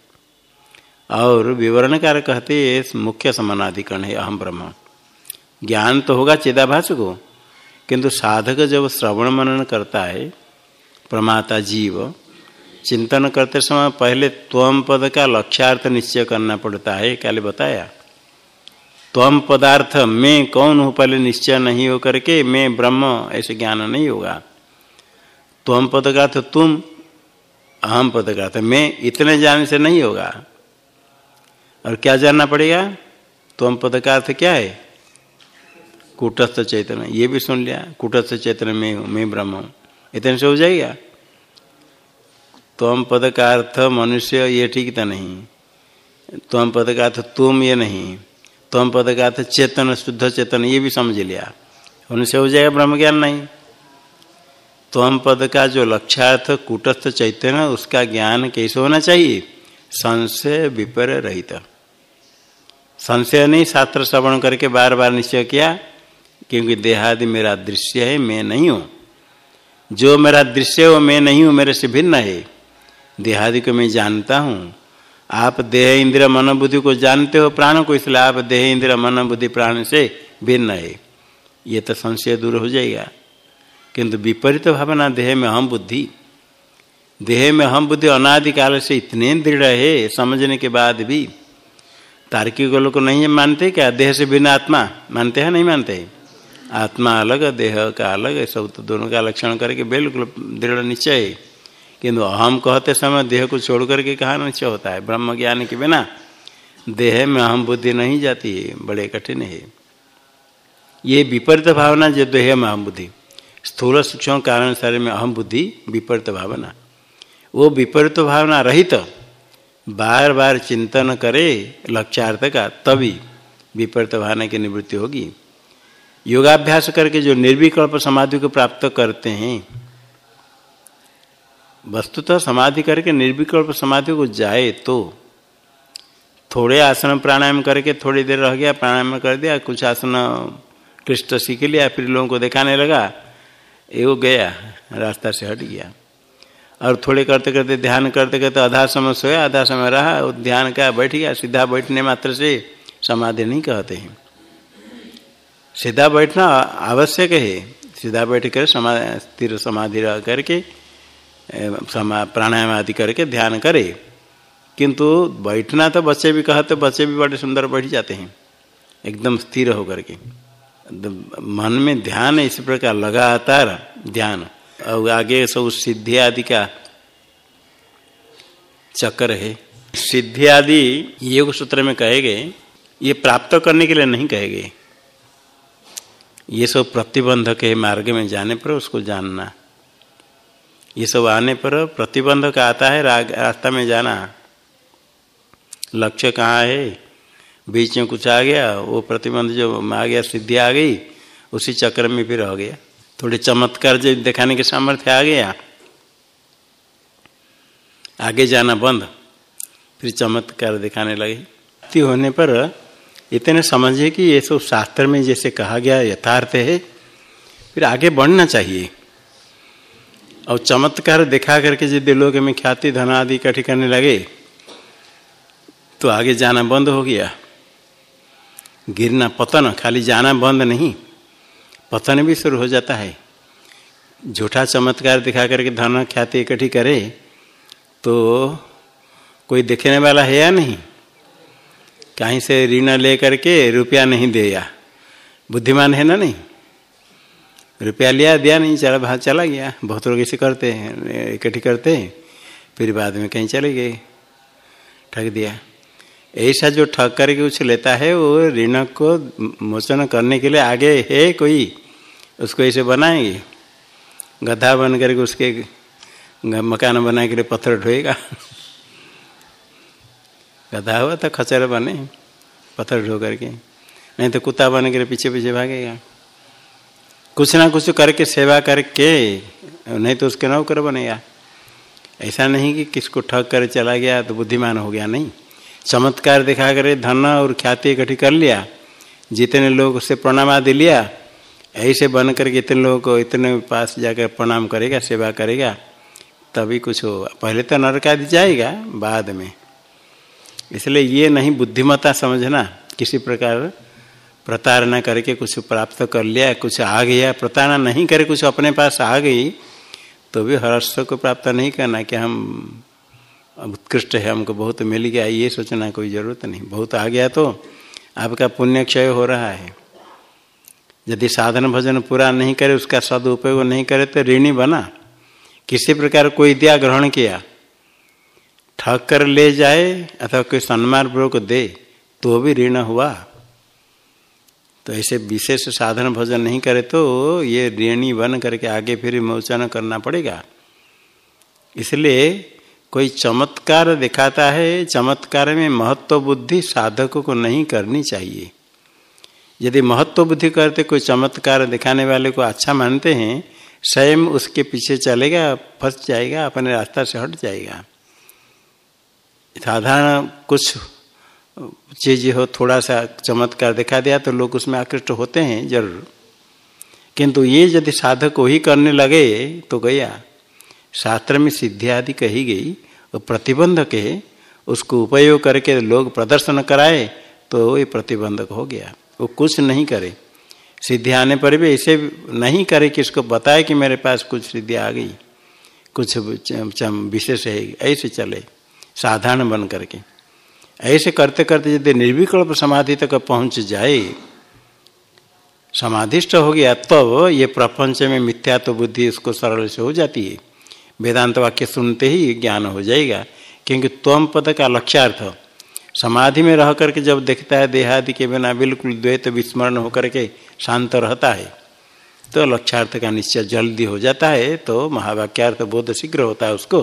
और विवरणकार कहते मुख्य समानाधिकरण है अहम ब्रह्म। ज्ञान तो होगा चिदाभास को, किंतु साधक जब श्रवण मनन करता है, प्रमाता जीव, चिंतन करते समय पहले त्वम पद का लक्ष्यार्थ निश्चय करना पड़ता है कल बताया? त्वम पदार्थ मैं कौन हूँ पहले निश्चय नहीं हो करके मैं ब्रह्म ऐसे ज्ञान नहीं होगा। त्वम पद का तो तुम अहम पद का तो मैं इतने जानने से नहीं होगा। और क्या जानना पड़ेगा? त्वम पद का अर्थ क्या है? कुटस्थ चैतन्य ये भी सुन लिया, कुटस्थ चैतन्य में हूँ, मैं ब्रह्म हूँ। इतने से हो जाएगा। त्वम पद का अर्थ मनुष्य ये ठीक था नहीं। त्वम पद का अर्थ तुम ये नहीं। त्वम पद का अर्थ चेतन, शुद्ध चेतन, ये भी समझ लिया। उनसे हो जाएगा ब्रह्म ज्ञान नहीं। तम पद का जो लक्ष्यार्थ कूटस्थ चैतन्य, उसका ज्ञान कैसे होना चाहिए? संशय विपर रहित। संशय नहीं, शास्त्र श्रवण करके बार बार निश्चय किया, क्योंकि देहादि मेरा दृश्य है, मैं नहीं हूँ। जो मेरा दृश्य हो मैं नहीं हूँ, मेरे से भिन्न है। देहादि को मैं जानता हूँ। आप देह इंद्र मन बुद्धि को जानते हो, प्राण को, इसलिए आप देह इंद्र मन बुद्धि प्राण से भिन्न है। ये तो संशय दूर हो जाएगा। किंतु विपरीत भावना, देह में हम बुद्धि। देह में हम बुद्धि अनादिकाल से इतने दृढ़ है, समझने के बाद भी। तार्किक लोग नहीं मानते क्या? देह से भिन्न आत्मा? मानते हैं, नहीं मानते? है? आत्मा अलग, देह का अलग, सब तो दोनों का लक्षण करके बिल्कुल दृढ़ निश्चय है। किंतु अहम कहते समय देह को छोड़ करके कहा निश्चय होता है? ब्रह्म ज्ञान के बिना देह में अहम बुद्धि नहीं जाती है बड़े कठिन है। ये विपरीत भावना जो देह में अहम बुद्धि स्थूल सूक्ष्म कारण शरीर में अहम बुद्धि विपरीत भावना। वो विपरीत भावना रहित तो, बार बार चिंतन करे लक्ष्यार्थ का तभी विपरीत भावना की निवृत्ति होगी। योगाभ्यास करके जो निर्विकल्प समाधि को प्राप्त करते हैं वस्तुतः समाधि करके, निर्विकल्प समाधि को जाए तो थोड़े आसन प्राणायाम करके थोड़ी देर रह गया, प्राणायाम कर दिया, कुछ आसन कृष्ण सीख लिया फिर लोगों को दिखाने लगा, ये वो गया, रास्ता से हट गया। और थोड़े करते करते, ध्यान करते करते आधा समय सोया आधा समय रहा वो ध्यान का बैठ गया, सीधा बैठने मात्र से समाधि नहीं कहते हैं। सीधा बैठना आवश्यक है, सीधा बैठ कर समाधि स्थिर समाधि रह करके समा प्राणायाम आदि करके ध्यान करे। किंतु बैठना तो बच्चे भी कहते, बच्चे भी बड़े सुंदर बैठ जाते हैं। एकदम स्थिर होकर के। मन में ध्यान इस प्रकार लगातार ध्यान। और आगे सब सिद्धि आदि का चक्र है। सिद्धि आदि योग सूत्र में कहे गए, ये प्राप्त करने के लिए नहीं कहे गए। ये सब प्रतिबंधक है, मार्ग में जाने पर उसको जानना। ये सब आने पर प्रतिबंधक आता है रास्ता में जाना। लक्ष्य कहाँ है? बीच में कुछ आ गया, वो प्रतिबंध जो आ गया, सिद्धि आ गई, उसी चक्र में फिर हो गया। थोड़े चमत्कार जो दिखाने के सामर्थ्य आ गया। आगे जाना बंद, फिर चमत्कार दिखाने लगे। होने पर इतने समझे कि ये सब शास्त्र में जैसे कहा गया यथार्थ है, फिर आगे बढ़ना चाहिए। और चमत्कार दिखा करके यदि लोग में ख्याति धन आदि इकट्ठी करने लगे तो आगे जाना बंद हो गया। गिरना पतन, खाली जाना बंद नहीं, पतन भी शुरू हो जाता है। झूठा चमत्कार दिखा करके धन, ख्याति इकट्ठी करे तो कोई देखने वाला है या नहीं? कहीं से ऋण ले करके रुपया नहीं दिया बुद्धिमान है ना नहीं? रुपया लिया, दिया नहीं, चला भाग चला गया। बहुत लोग ऐसे करते हैं, इकट्ठी करते हैं, फिर बाद में कहीं चले गए, ठग दिया। ऐसा जो ठग करके कुछ लेता है, वो ऋण को मोचन करने के लिए आगे है कोई? उसको ऐसे बनाएँगे? गधा बन करके उसके मकान बनाने के लिए पत्थर ढोएगा। गधा हुआ तो खचर बने, पत्थर ढो करके। नहीं तो कुत्ता बने के लिए पीछे पीछे भागेगा। कुछ ना कुछ करके सेवा करके, नहीं तो उसके नौकर बनेगा। ऐसा नहीं कि किसको ठग कर चला गया तो बुद्धिमान हो गया, नहीं। चमत्कार दिखा कर धन और ख्याति इकट्ठी कर लिया, जितने लोग उससे प्रणाम आदि लिया, ऐसे बन करके इतने लोगों को इतने पास जाकर प्रणाम करेगा, सेवा करेगा, तभी कुछ हो। पहले तो नरक आदि जाएगा बाद में। इसलिए ये नहीं बुद्धिमता समझना किसी प्रकार प्रताड़ना करके कुछ प्राप्त कर लिया, कुछ आ गया। प्रताड़ना नहीं करे, कुछ अपने पास आ गई तो भी हर्ष को प्राप्त नहीं करना कि हम उत्कृष्ट है, हमको बहुत मिल गया, ये सोचना कोई ज़रूरत नहीं। बहुत आ गया तो आपका पुण्य क्षय हो रहा है। यदि साधन भजन पूरा नहीं करे, उसका सदुपयोग नहीं करे तो ऋणी बना। किसी प्रकार कोई दिया ग्रहण किया, ठग कर ले जाए अथवा कोई सम्मान पूर्वक दे तो भी ऋण हुआ। तो ऐसे विशेष साधन भजन नहीं करे तो ये ऋणी बन करके आगे फिर मोचन करना पड़ेगा। इसलिए कोई चमत्कार दिखाता है, चमत्कार में महत्व बुद्धि साधकों को नहीं करनी चाहिए। यदि महत्व बुद्धि करते कोई चमत्कार दिखाने वाले को अच्छा मानते हैं, स्वयं उसके पीछे चलेगा, फंस जाएगा, अपने रास्ता से हट जाएगा। साधारण कुछ चीज़ हो थोड़ा सा चमत्कार दिखा दिया तो लोग उसमें आकृष्ट होते हैं, ज़रूर। किंतु ये यदि साधक ही करने लगे तो गया। शास्त्र में सिद्धि आदि कही गई और प्रतिबंधक है, उसको उपयोग करके लोग प्रदर्शन कराए तो ये प्रतिबंधक हो गया। वो कुछ नहीं करे। सिद्धि आने पर भी ऐसे नहीं करे कि इसको बताए कि मेरे पास कुछ सिद्धि आ गई, कुछ विशेष है, ऐसे चले, साधारण बन करके। ऐसे करते करते यदि निर्विकल्प समाधि तक पहुँच जाए, समाधिष्ट हो गया, तब तो ये प्रपंच में मिथ्या तो बुद्धि उसको सरल से हो जाती है। वेदांत वाक्य सुनते ही ज्ञान हो जाएगा, क्योंकि त्वम पद का लक्ष्यार्थ, समाधि में रह करके जब देखता है देहादि के बिना बिल्कुल द्वैत विस्मरण होकर के शांत रहता है तो लक्ष्यार्थ का निश्चय जल्दी हो जाता है तो महावाक्यार्थ बोध शीघ्र होता है उसको।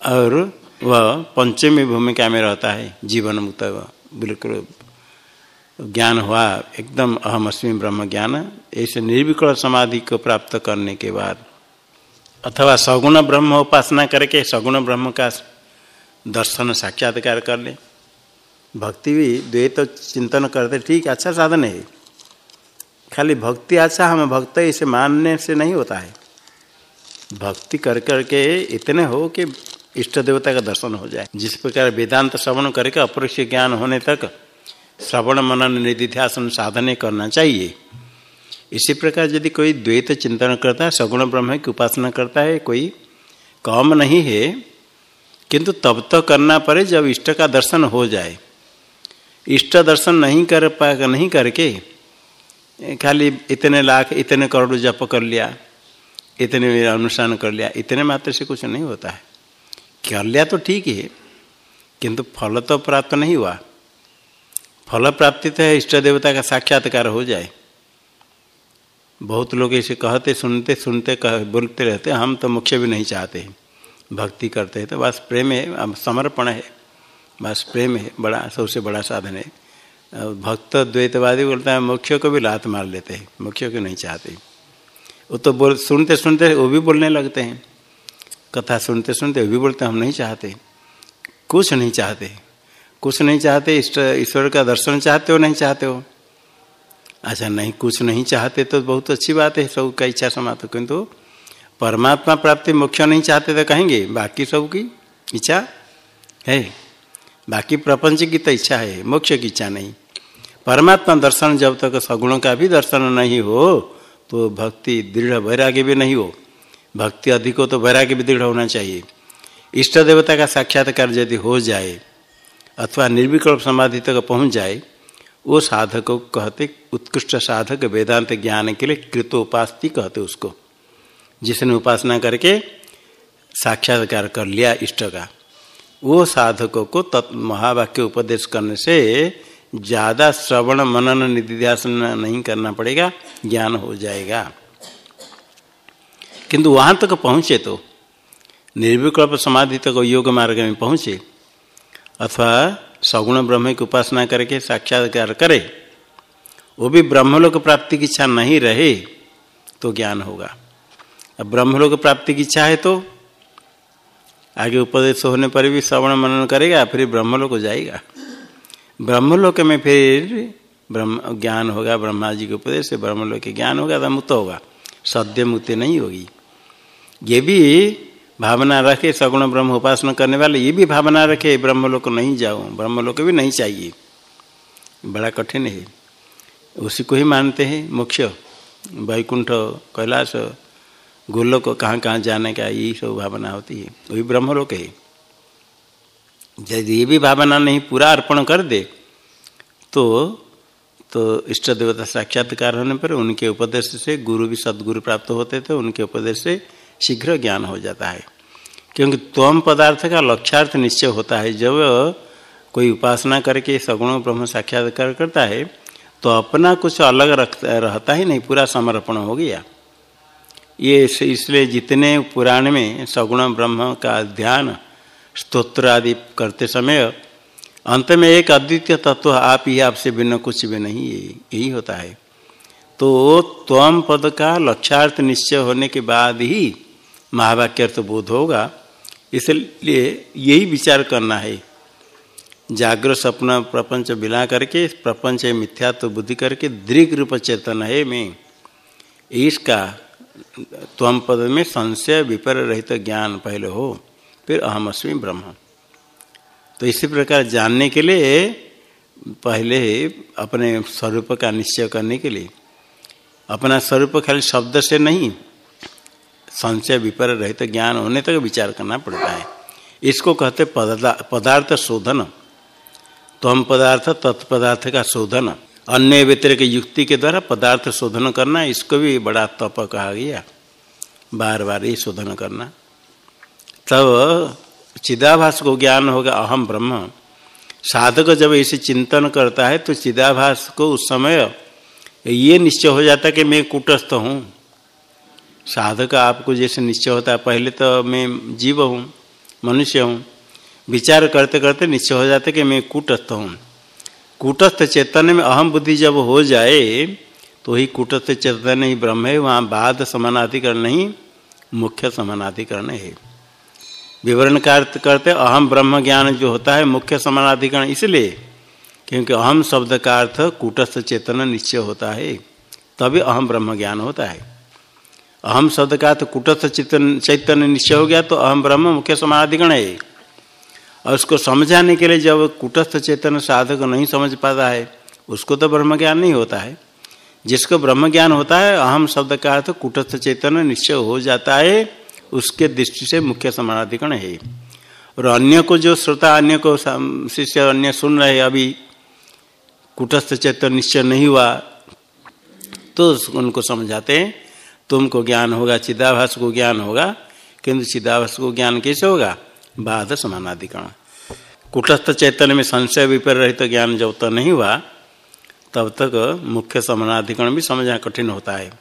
और वह पंचमी भूमिका में रहता है जीवन मुक्त बिल्कुल ज्ञान हुआ, एकदम अहम अस्मी ब्रह्म ज्ञान। ऐसे निर्विकल समाधि को प्राप्त करने के बाद, अथवा सगुण ब्रह्म उपासना करके सगुण ब्रह्म का दर्शन साक्षात्कार कर ले। भक्ति भी द्वैत तो चिंतन करते, ठीक अच्छा साधन है। खाली भक्ति अच्छा हम भक्त इसे मानने से नहीं होता है। भक्ति कर करके इतने हो कि इष्ट देवता का दर्शन हो जाए। जिस प्रकार वेदांत श्रवण करके अपरोक्ष ज्ञान होने तक श्रवण मनन निधिध्यासन साधने करना चाहिए। इसी प्रकार यदि कोई द्वैत चिंतन करता है, सगुण ब्रह्म की उपासना करता है, कोई कम नहीं है, किंतु तब तो करना पड़े जब इष्ट का दर्शन हो जाए। इष्ट दर्शन नहीं कर पाएगा नहीं करके खाली इतने लाख, इतने करोड़ जप कर लिया, इतने अनुष्ठान कर लिया, इतने मात्र से कुछ नहीं होता है। कर लिया तो ठीक है किंतु फल तो प्राप्त नहीं हुआ। फल प्राप्ति तो है, इष्ट देवता का साक्षात्कार हो जाए। बहुत लोग ऐसे कहते, सुनते सुनते, कह, बोलते रहते, हम तो मुख्य भी नहीं चाहते भक्ति करते हैं तो बस प्रेम है समर्पण है। बस प्रेम है, बड़ा, सबसे बड़ा साधन है। भक्त द्वैतवादी बोलता है मुख्य को भी लात मार लेते हैं मुख्य को नहीं चाहते। वो तो बोल, सुनते सुनते वो भी बोलने लगते हैं। कथा सुनते सुनते भी बोलते हम नहीं चाहते। कुछ नहीं चाहते। कुछ नहीं चाहते ईश्वर का दर्शन चाहते हो, नहीं चाहते हो। अच्छा नहीं, कुछ नहीं चाहते तो बहुत अच्छी बात है, सब का इच्छा समाप्त। किंतु परमात्मा प्राप्ति मोक्ष नहीं चाहते तो कहेंगे, बाकी सब की इच्छा है। बाकी प्रपंच की तो इच्छा है, मोक्ष की इच्छा नहीं। परमात्मा दर्शन जब तक सगुणों का भी दर्शन नहीं हो तो भक्ति दृढ़ वैराग्य भी नहीं हो। भक्ति अधिक हो तो वैराग्य भी दृढ़ होना चाहिए। इष्ट देवता का साक्षात्कार यदि हो जाए, अथवा निर्विकल्प समाधि तक पहुँच जाए, वो साधक को कहते, उत्कृष्ट साधक वेदांत ज्ञान के लिए कृतोपास्ति कहते उसको, जिसने उपासना करके साक्षात्कार कर लिया इष्ट का। वो साधकों को तत् महावाक्य उपदेश करने से ज़्यादा श्रवण मनन निधिध्यासन नहीं करना पड़ेगा, ज्ञान हो जाएगा। किंतु वहाँ तक पहुँचे तो निर्विकल्प समाधि तक योग मार्ग में पहुँचे, अथवा सगुण ब्रह्म की उपासना करके, साक्षात्कार करे, वो भी ब्रह्मलोक प्राप्ति की इच्छा नहीं रहे तो ज्ञान होगा। अब ब्रह्मलोक प्राप्ति की इच्छा है तो आगे उपदेश होने पर भी श्रवण मनन करेगा, फिर ब्रह्मलोक जाएगा। ब्रह्मलोक में फिर ब्रह्म, ज्ञान होगा, ब्रह्मा जी के उपदेश से ब्रह्मलोक ज्ञान होगा तो मुक्त होगा। सद्य मुक्ति नहीं होगी। ये भी भावना रखे सगुण ब्रह्म उपासना करने वाले, ये भी भावना रखे, ब्रह्मलोक नहीं जाओ ब्रह्मलोक भी नहीं चाहिए। बड़ा कठिन है। उसी को ही मानते हैं मुख्य वैकुंठ, कैलाश, गोलोक, कहाँ कहाँ जाने का यही सब भावना होती है। वही ब्रह्मलोक है। यदि ये भी भावना नहीं पूरा अर्पण कर दे तो तो इष्ट देवता साक्षात्कार होने पर उनके उपदेश से गुरु भी सदगुरु प्राप्त होते थे, उनके उपदेश से शीघ्र ज्ञान हो जाता है। क्योंकि त्वम पदार्थ का लक्ष्यार्थ निश्चय होता है। जब कोई उपासना करके सगुण, ब्रह्म साक्षात्कार करता है तो अपना कुछ अलग रखता रहता ही नहीं। पूरा समर्पण हो गया। ये इसलिए जितने पुराण में सगुण, ब्रह्म का ध्यान, स्तोत्र आदि करते समय, अंत में एक अद्वितीय तत्व आप ही, आपसे भिन्न कुछ भी नहीं है यही होता है। तो त्वम पद का लक्ष्यार्थ निश्चय होने के बाद ही महावाक्य अर्थ बोध होगा। इसलिए यही विचार करना है। जागृत सपना प्रपंच बिला करके, प्रपंच मिथ्यात्व बुद्धि करके दृग रूप चेतन है मैं। इसका त्वम पद में संशय विपर रहित तो ज्ञान पहले हो, फिर अहम अस्मी ब्रह्म। तो इसी प्रकार जानने के लिए, पहले अपने स्वरूप का निश्चय करने के लिए। अपना स्वरूप खाली शब्द से नहीं संशय विपर रहित ज्ञान होने तक विचार करना पड़ता है। इसको कहते पदार्थ शोधन। तम पदार्थ, तत्पदार्थ का शोधन। अन्य व्यतिरिक युक्ति के द्वारा पदार्थ शोधन करना, इसको भी बड़ा तप कहा गया। बार बार ही शोधन करना। तब चिदाभास को ज्ञान होगा अहम ब्रह्म। साधक जब ऐसे चिंतन करता है तो चिदाभास को उस समय ये निश्चय हो जाता है कि मैं कुटस्थ हूँ। साधक आपको जैसे निश्चय होता है, पहले तो मैं जीव हूँ, मनुष्य हूँ। विचार करते करते निश्चय हो जाता कि मैं कूटस्थ हूँ। कूटस्थ चेतन में अहम बुद्धि जब हो जाए तो ही कूटस्थ चेतन ही ब्रह्म है, वहाँ बाद समानाधिकरण नहीं, मुख्य समानाधिकरण है। विवरण करते अहम ब्रह्म ज्ञान जो होता है, मुख्य समानाधिकरण इसलिए, क्योंकि अहम शब्द का अर्थ कूटस्थ चेतन निश्चय होता है, तभी अहम ब्रह्म ज्ञान होता है। अहम शब्द का अर्थ कुटस्थ चेतन, चैतन्य निश्चय हो गया तो अहम ब्रह्म मुख्य समानाधिकरण है। और उसको समझाने के लिए जब कुटस्थ चेतन साधक नहीं समझ पाता है, उसको तो ब्रह्म ज्ञान नहीं होता है। जिसको ब्रह्म ज्ञान होता है, अहम शब्द का अर्थ कुटस्थ चेतन निश्चय हो जाता है, उसके दृष्टि से मुख्य समानाधिकरण है। और अन्य को जो श्रोता, अन्य को शिष्य, अन्य सुन रहे अभी कुटस्थ चेतन निश्चय नहीं हुआ तो उनको समझाते हैं। तुमको ज्ञान होगा, चिदाभास को ज्ञान होगा, किंतु चिदाभास को ज्ञान कैसे होगा? बाध समानाधिकरण। कुटस्थ चैतन्य में संशय विपर रहित तो ज्ञान जब तक नहीं हुआ, तब तक मुख्य समानाधिकरण भी समझना कठिन होता है।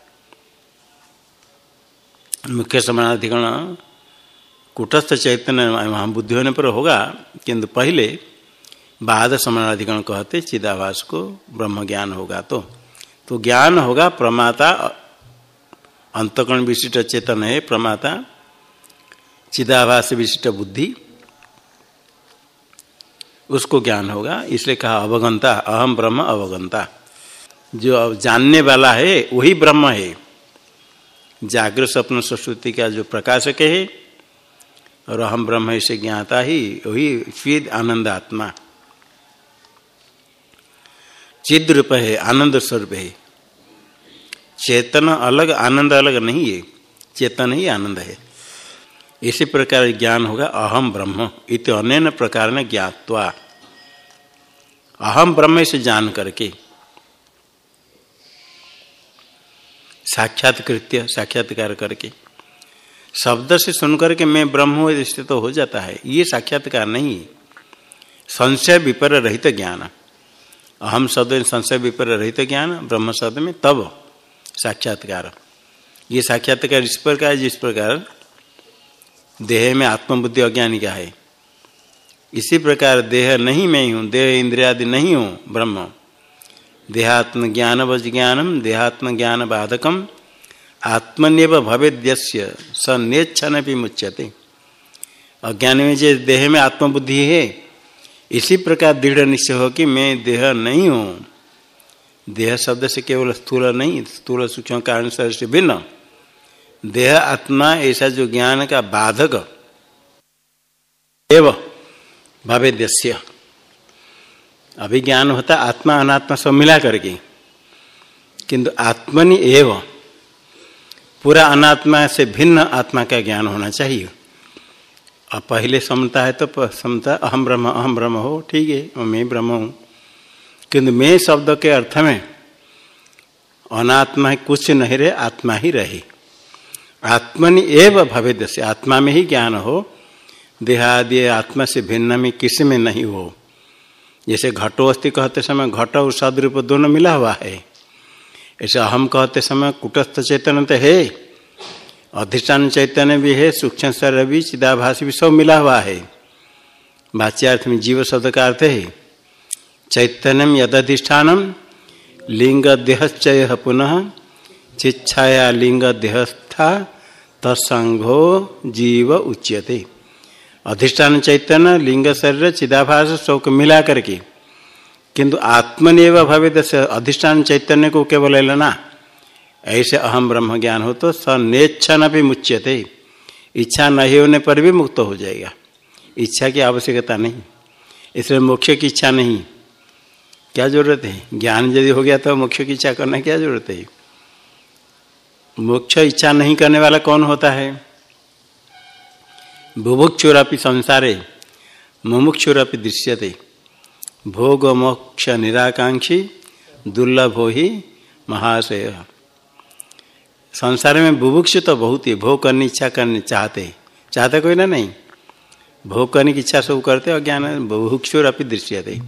मुख्य समानाधिकरण कुटस्थ चैतन्य वहाँ बुद्धि होने पर होगा, किंतु पहले बाद समानाधिकरण कहते चिदाभास को ब्रह्म ज्ञान होगा तो। तो ज्ञान होगा, प्रमाता अंतकरण विशिष्ट चेतन है, प्रमाता, चिदाभास विशिष्ट बुद्धि। उसको ज्ञान होगा, इसलिए कहा अवगंता, अहम ब्रह्म अवगंता। जो अब जानने वाला है, वही ब्रह्म है। जागृत स्वप्न सरस्वती का जो प्रकाशक है, और अहम ब्रह्म इसे ज्ञाता ही, वही स्वीद आनंद आत्मा। चिद रूप है, आनंद स्वरूप है। चेतन अलग, आनंद अलग नहीं है। चेतन ही आनंद है। इसी प्रकार ज्ञान होगा, अहम ब्रह्म। इत अन्य प्रकार ने ज्ञातवा। अहम ब्रह्म से जान करके। साक्षात्कृत्य, साक्षात्कार करके। शब्द से सुनकर के मैं ब्रह्म इससे तो हो जाता है। ये साक्षात्कार नहीं है। संशय विपर रहित ज्ञान। अहम शब्द, संशय विपर रहित ज्ञान, ब्रह्म शब्द में तब साक्षात्कार। ये साक्षात्कार इस प्रकार, जिस प्रकार देह में आत्मबुद्धि अज्ञानी क्या है। इसी प्रकार देह नहीं मैं हूँ, देह इंद्रियादि नहीं हूँ, ब्रह्म। देहात्म ज्ञान वज ज्ञानम, देहात्म ज्ञान बाधकम आत्मनिव भवेद्यस्य स नेच्छन भी मुच्यते। अज्ञान में जो देह में आत्मबुद्धि है, इसी प्रकार दृढ़ निश्चय हो कि मैं देह नहीं हूँ। देह शब्द से केवल स्थूल नहीं, स्थूल सूक्ष्म कारण से भिन्न। देह आत्मा, ऐसा जो ज्ञान का बाधक एव भवेद्य अभी ज्ञान होता आत्मा, अनात्मा सब मिला करके। किंतु आत्मनि एव, पूरा अनात्मा से भिन्न आत्मा का ज्ञान होना चाहिए। अब पहले समता है तो समता अहम ब्रह्म अहम ब्रह्म हो, ठीक है, मैं ब्रह्म हूँ। किंतु मैं शब्द के अर्थ में अनात्मा कुछ नहीं रहे, आत्मा ही रहे। आत्मनि एव भवेद से आत्मा में ही ज्ञान हो, देहादि आत्मा से भिन्न में किसी में नहीं हो। जैसे घटो अस्थि कहते समय घट और सदरूप दोनों मिला हुआ है। ऐसे अहम कहते समय कुटस्थ चैतन्य तो है, अधिष्ठान चैतन्य भी है, सूक्ष्म भी, चिदाभास भी सब मिला हुआ है। वाच्यार्थ में जीव शब्द का अर्थ है चैतन्यम यदिष्ठानम लिंग देहश्चय पुनः चिच्छाया लिंग देहस्था जीव उच्यते। अधिष्ठान चैतन्य लिंग शरीर चिदाभास, शोक मिला करके किंतु आत्मनिव भवे से अधिष्ठान चैतन्य को केवल लेना। ऐसे अहम ब्रह्म ज्ञान हो तो स नेच्छन भी मुच्यते। इच्छा नहीं होने पर भी मुक्त हो जाएगा। इच्छा की आवश्यकता नहीं। इसलिए मोक्ष की इच्छा नहीं। क्या ज़रूरत है? ज्ञान यदि हो गया तो मोक्ष की इच्छा करना क्या ज़रूरत है? मोक्ष इच्छा नहीं करने वाला कौन होता है? बुभुक्षुरपि संसारे, मुमुक्षुरपि दृश्यते। भोग मोक्ष निराकांक्षी, दुर्लभो ही महाशय संसार में बुभुक्ष तो बहुत ही, भोग करने, इच्छा करने चाहते। चाहते कोई ना नहीं? भोग करने की इच्छा सब करते और ज्ञान बुभुक्षुर अपनी दृश्यते।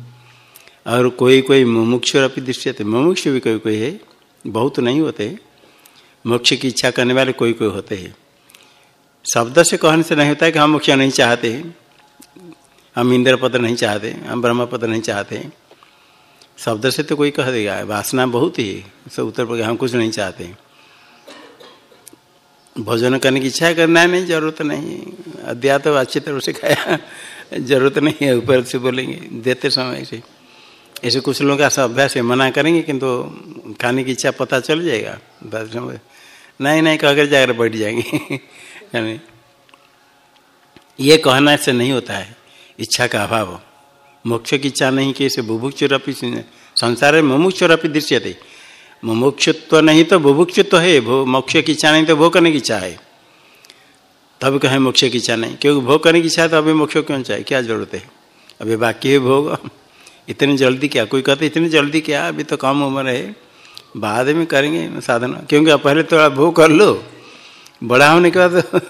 और कोई कोई मुमुक्षुर अपनी दृश्यते। मुमुक्ष भी कोई कोई है, बहुत नहीं होते। मोक्ष की इच्छा करने वाले कोई कोई होते हैं। शब्द से कहने से नहीं होता है कि हम मुख्य नहीं चाहते हम इंद्र पद नहीं चाहते, हम ब्रह्म पद नहीं चाहते शब्द से तो कोई कह देगा, वासना बहुत ही सब उत्तर प्रदेश हम कुछ नहीं चाहते भोजन करने की इच्छा करना है नहीं, ज़रूरत नहीं अध्याय तो अच्छी तरह से खाया, ज़रूरत नहीं है, ऊपर से बोलेंगे, देते समय से। ऐसे कुछ लोगों का अभ्यास है मना करेंगे, किंतु तो खाने की इच्छा पता चल जाएगा। नहीं नहीं, कहकर जाकर बैठ जाएँगे। यानी ये कहना से नहीं होता है। इच्छा का अभाव। मोक्ष की इच्छा नहीं कि इसे बुभुक्षुरपि संसार में मुमुक्षुरपि दृश्य थे मुमुक्षुत्व नहीं तो बुभुक्षुत्व है। मोक्ष की इच्छा नहीं तो भोग करने की इच्छा है। तब कहें मोक्ष की इच्छा नहीं। क्योंकि भोग करने की इच्छा तो अभी मोक्ष क्यों चाहे क्या ज़रूरत है? अभी बाकी है भोग। इतनी जल्दी क्या? कोई कहते इतनी जल्दी क्या? अभी तो कम उम्र है। बाद में करेंगे साधना। क्योंकि पहले थोड़ा भोग कर लो। बड़ा होने के बाद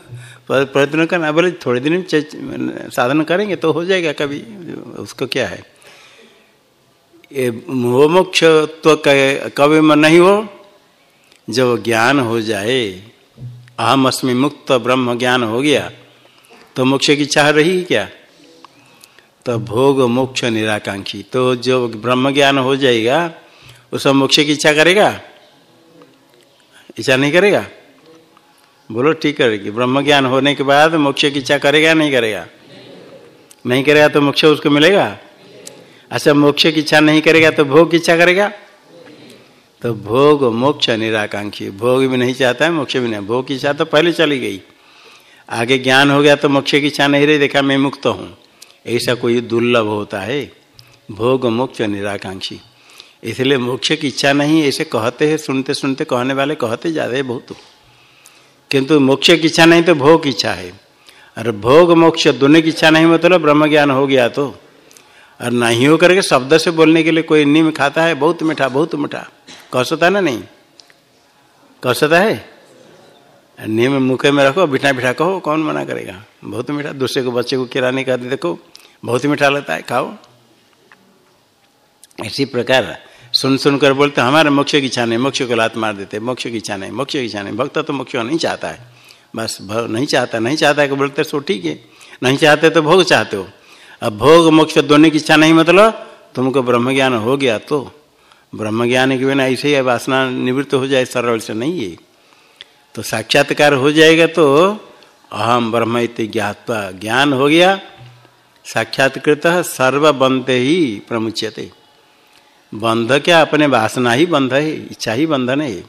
प्रयत्न करना। बोले, थोड़े दिन में साधन करेंगे तो हो जाएगा कभी। उसको क्या है? ये मोक्ष तो कभी में नहीं हो। जब ज्ञान हो जाए अहम अस्मि मुक्त ब्रह्म ज्ञान हो गया तो मोक्ष की चाह रही क्या? तो भोग मोक्ष निराकांक्षी। तो जो ब्रह्म ज्ञान हो जाएगा, उस मोक्ष की इच्छा करेगा? इच्छा नहीं करेगा? बोलो, ठीक करेगी ब्रह्म ज्ञान होने के बाद मोक्ष की इच्छा करेगा नहीं करेगा? नहीं करेगा तो मोक्ष उसको मिलेगा? अच्छा मोक्ष की इच्छा नहीं करेगा तो भोग की इच्छा करेगा? तो भोग मोक्ष निराकांक्षी। भोग भी नहीं चाहता है, मोक्ष भी नहीं। भोग की इच्छा तो पहले चली गई। आगे ज्ञान हो गया तो मोक्ष की इच्छा नहीं रही, देखा मैं मुक्त हूँ। ऐसा कोई दुर्लभ होता है? भोग मोक्ष निराकांक्षी। इसलिए मोक्ष की इच्छा नहीं, ऐसे कहते हैं, सुनते सुनते कहने वाले कहते ज़्यादा है बहुत। किंतु मोक्ष की इच्छा नहीं तो भोग की इच्छा है। और भोग मोक्ष दोनों की इच्छा नहीं मतलब ब्रह्म ज्ञान हो गया तो। और नहीं हो करके शब्द से बोलने के लिए कोई नीम खाता है, बहुत मीठा बहुत मीठा। कह सकता ना नहीं? कह सकता है? नीम मुखे में रखो बिठा बिठा कहो, कौन मना करेगा? बहुत मीठा, दूसरे को, बच्चे को किराने का देखो। बहुत मीठा लगता है, खाओ। इसी प्रकार सुन सुन कर बोलते, हमारे मोक्ष की इच्छा नहीं, मोक्ष को लात मार देते, मोक्ष की इच्छा नहीं, मोक्ष की इच्छा नहीं। भक्त तो मोक्ष नहीं चाहता है। बस नहीं चाहता नहीं चाहता है कि बोलते, सो ठीक है। नहीं चाहते तो भोग चाहते हो। अब भोग, मोक्ष दोनों की इच्छा नहीं मतलब तुमको ब्रह्म ज्ञान हो गया तो। ब्रह्म ज्ञान के बिना ऐसे ही वासना निवृत्त हो जाए, सरल से नहीं है। तो साक्षात्कार हो जाएगा तो अहम ब्रह्म इति ज्ञातवा ज्ञान हो गया साक्षात्कृत सर्व बनते ही प्रमुच्यते। बंध क्या अपने वासना ही बंध है, इच्छा ही बंधन है।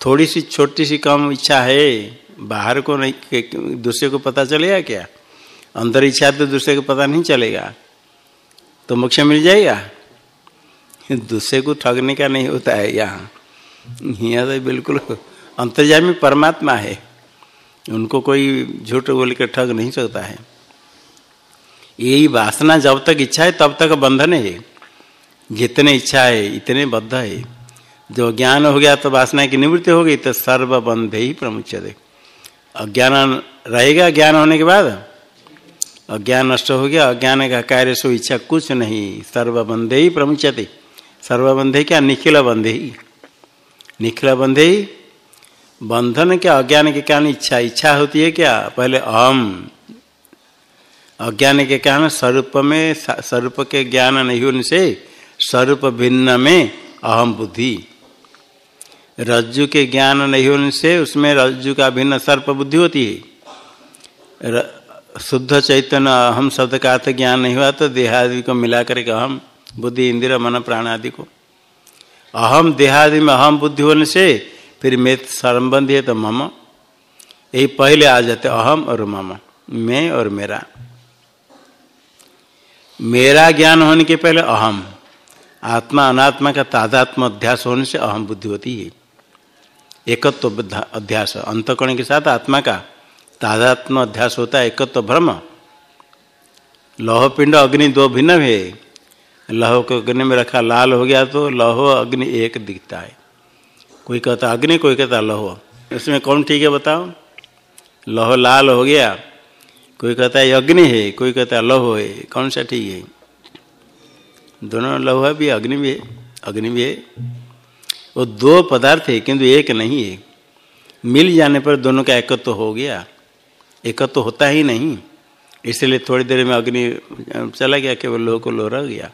थोड़ी सी छोटी सी कम इच्छा है, बाहर को नहीं दूसरे को पता चलेगा क्या? अंदर इच्छा तो दूसरे को पता नहीं चलेगा। तो मोक्ष मिल जाएगा? दूसरे को ठगने का नहीं होता है यहाँ। यहाँ तो बिल्कुल अंतर्जामी परमात्मा है। उनको कोई झूठ बोल कर ठग नहीं सकता है। यही वासना जब तक इच्छा है, तब तक बंधन है। जितने इच्छा है, इतने बद्ध है। जो ज्ञान हो गया तो वासना की निवृत्ति हो गई तो सर्व बंध ही प्रमुच अज्ञान रहेगा ज्ञान होने के बाद? अज्ञान नष्ट हो गया, अज्ञान का कार्य सो इच्छा कुछ नहीं, सर्वबंधे ही प्रमुचते सर्वबंधे क्या? निखिल बंधे ही। निखिल बंधे ही। बंधन क्या अज्ञान के कारण इच्छा इच्छा होती है क्या? पहले अहम। अज्ञान के कारण स्वरूप में स्वरूप के ज्ञान नहीं होने से स्वरूप भिन्न में अहम बुद्धि। रज्जु के ज्ञान नहीं होने से उसमें रज्जु का भिन्न सर्प बुद्धि होती है। शुद्ध चैतन्य अहम शब्द का अर्थ ज्ञान नहीं हुआ तो देहादि को मिला करके अहम बुद्धि इंदिरा मन, प्राण आदि को। अहम देहादि में अहम बुद्धि होने से फिर मैं संबंधी है तो मम। यही पहले आ जाते अहम और मम, मैं और मेरा। मेरा ज्ञान होने के पहले अहम। आत्मा अनात्मा का तादात्म अध्यास होने से अहम बुद्धि होती है। एकत्व अध्यास, अंतकरण के साथ आत्मा का तादात्म अध्यास होता है, एकत्व तो भ्रम। लौह, पिंड, अग्नि दो भिन्न है। लौह को अग्नि में रखा, लाल हो गया तो लौह, अग्नि एक दिखता है। कोई कहता अग्नि, कोई कहता लौह। इसमें कौन ठीक है बताओ? लौह लाल हो गया कोई कहता है अग्नि है, कोई कहता है लौह है, कौन सा ठीक है? दोनों लौह भी अग्नि भी है, अग्नि भी है। वो दो पदार्थ है, किंतु एक नहीं है। मिल जाने पर दोनों का एकत्व तो हो गया। एकत्व तो होता ही नहीं। इसलिए थोड़ी देर में अग्नि चला गया, केवल लोह को लोह रह गया।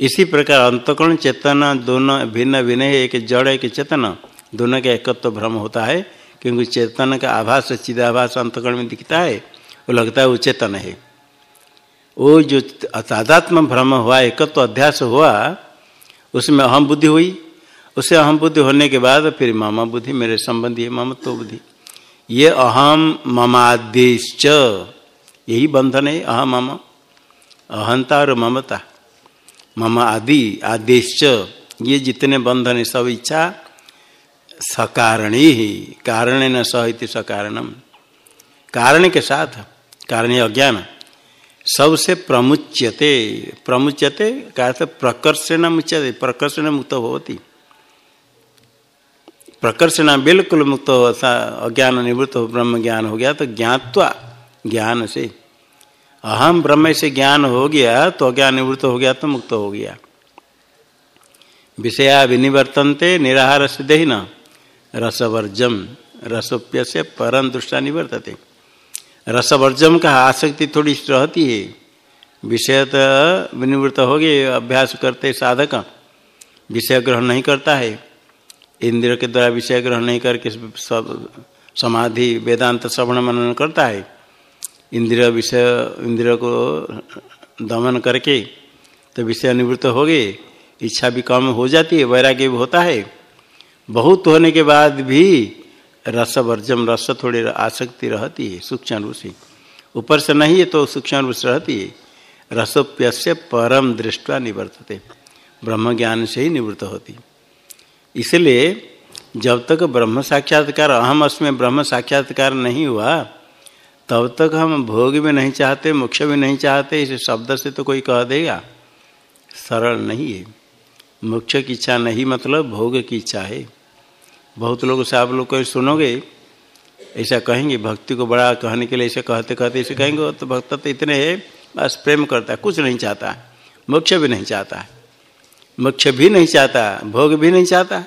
इसी प्रकार अंतकरण चेतना दोनों भिन्न भिन्न एक जड़, एक चेतना। दोनों का एकत्व तो भ्रम होता है। क्योंकि चेतन का आभास चिदाभास अंतकरण में दिखता है, वो लगता है वो चेतन है। वो जो तादात्म भ्रम हुआ, एकत्व तो अध्यास हुआ, उसमें अहम बुद्धि हुई। उसे अहम बुद्धि होने के बाद फिर मामा बुद्धि, मेरे संबंधी है ममत्व बुद्धि। ये अहम ममादेश यही बंधन है, अहम मम। अहंता और ममता। मम आदि आदेश ये जितने बंधन है, सब इच्छा सकारणी ही कारण न सहित सकारणम। कारण के साथ कारण अज्ञान। सबसे प्रमुच्यते प्रमुच्यते का प्रकर्षण मुच्यते, प्रकर्षण मुक्त होती प्रकर्षण बिल्कुल मुक्त हो अज्ञान, निवृत्त हो, ब्रह्म ज्ञान हो गया तो ज्ञातवा, ज्ञान से। अहम ब्रह्म से ज्ञान हो गया तो अज्ञान निवृत्त हो गया तो मुक्त हो गया। विषया विनिवर्तनते निराहार सिद्ध न रसवर्जम रसोप्य से परम दृष्टा निवर्तते। रसवर्जम का आसक्ति थोड़ी रहती है। विषय तो विनिवृत्त हो गए, अभ्यास करते साधक। विषय ग्रहण नहीं करता है। इंद्र के द्वारा विषय ग्रहण नहीं करके सब समाधि, वेदांत, श्रवण मनन करता है। इंद्रिय विषय, इंद्रिय को दमन करके तो विषय निवृत्त हो गए। इच्छा भी कम हो जाती है, वैराग्य भी होता है। बहुत होने के बाद भी रस वर्जम रस थोड़ी आसक्ति रहती है सूक्ष्म रूप से ऊपर से नहीं है तो सूक्ष्म रूप से रहती है। रसोप्य परम दृष्टवा निवर्तते। ब्रह्म ज्ञान से ही निवृत्त होती। इसलिए जब तक ब्रह्म साक्षात्कार, अहम अस्में ब्रह्म साक्षात्कार नहीं हुआ, तब तक हम भोग भी नहीं चाहते, मोक्ष भी नहीं चाहते, इस शब्द से तो कोई कह देगा। सरल नहीं है। मोक्ष की इच्छा नहीं मतलब भोग की इच्छा है। बहुत लोग से आप लोग कोई सुनोगे, ऐसा कहेंगे, भक्ति को बड़ा कहने के लिए ऐसे कहते कहते ऐसे कहेंगे तो भक्त तो इतने है, बस प्रेम करता है, कुछ नहीं चाहता। मोक्ष भी नहीं चाहता। मोक्ष भी नहीं चाहता, भोग भी नहीं चाहता।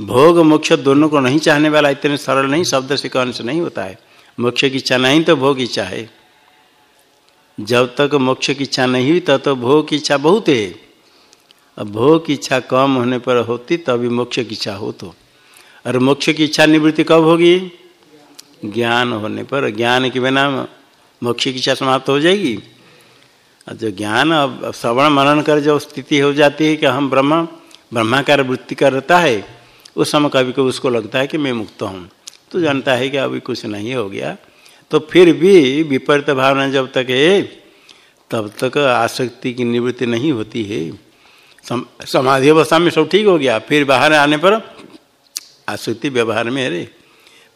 भोग, मोक्ष दोनों को नहीं चाहने वाला इतने सरल नहीं, शब्द से कहने से नहीं होता है। मोक्ष की इच्छा नहीं तो भोग इच्छा है। जब तक मोक्ष की इच्छा नहीं हुई, तब तो भोग की इच्छा बहुत है। अब भोग की इच्छा कम होने पर होती, तभी मोक्ष की इच्छा हो तो। और मोक्ष की इच्छा निवृत्ति कब होगी? ज्ञान होने पर। ज्ञान के बिना मोक्ष की इच्छा समाप्त हो जाएगी। जो ज्ञान अब श्रवण मनन कर जो स्थिति हो जाती है कि हम ब्रह्म, ब्रह्माकार वृत्ति करता है, उस समय कभी कभी उसको लगता है कि मैं मुक्त हूँ। तो जानता है कि अभी कुछ नहीं हो गया। तो फिर भी विपरीत भावना जब तक है, तब तक आसक्ति की निवृत्ति नहीं होती है। समाधि अवस्था में सब ठीक हो गया, फिर बाहर आने पर आश्रुति व्यवहार में रे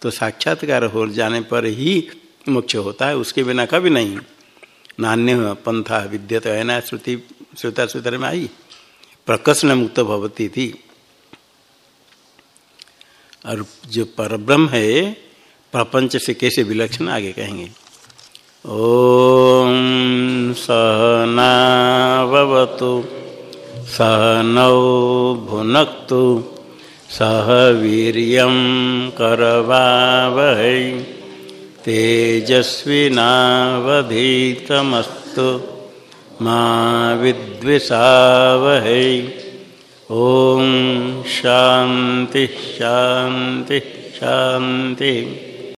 तो साक्षात्कार हो जाने पर ही मोक्ष होता है, उसके बिना कभी नहीं। नान्य पंथा विद्यत, है ना, श्रुति, श्रुता सूत्र में आई? प्रकर्षण मुक्त भवती थी। और जो परब्रह्म है, प्रपंच से कैसे विलक्षण आगे कहेंगे? ओम सहनावतु सहनौ भुनक्तु सह वीर करवावह तेजस्विनावधीतमस्तु माँ विद्विषावह। ओम शांति शांति शांति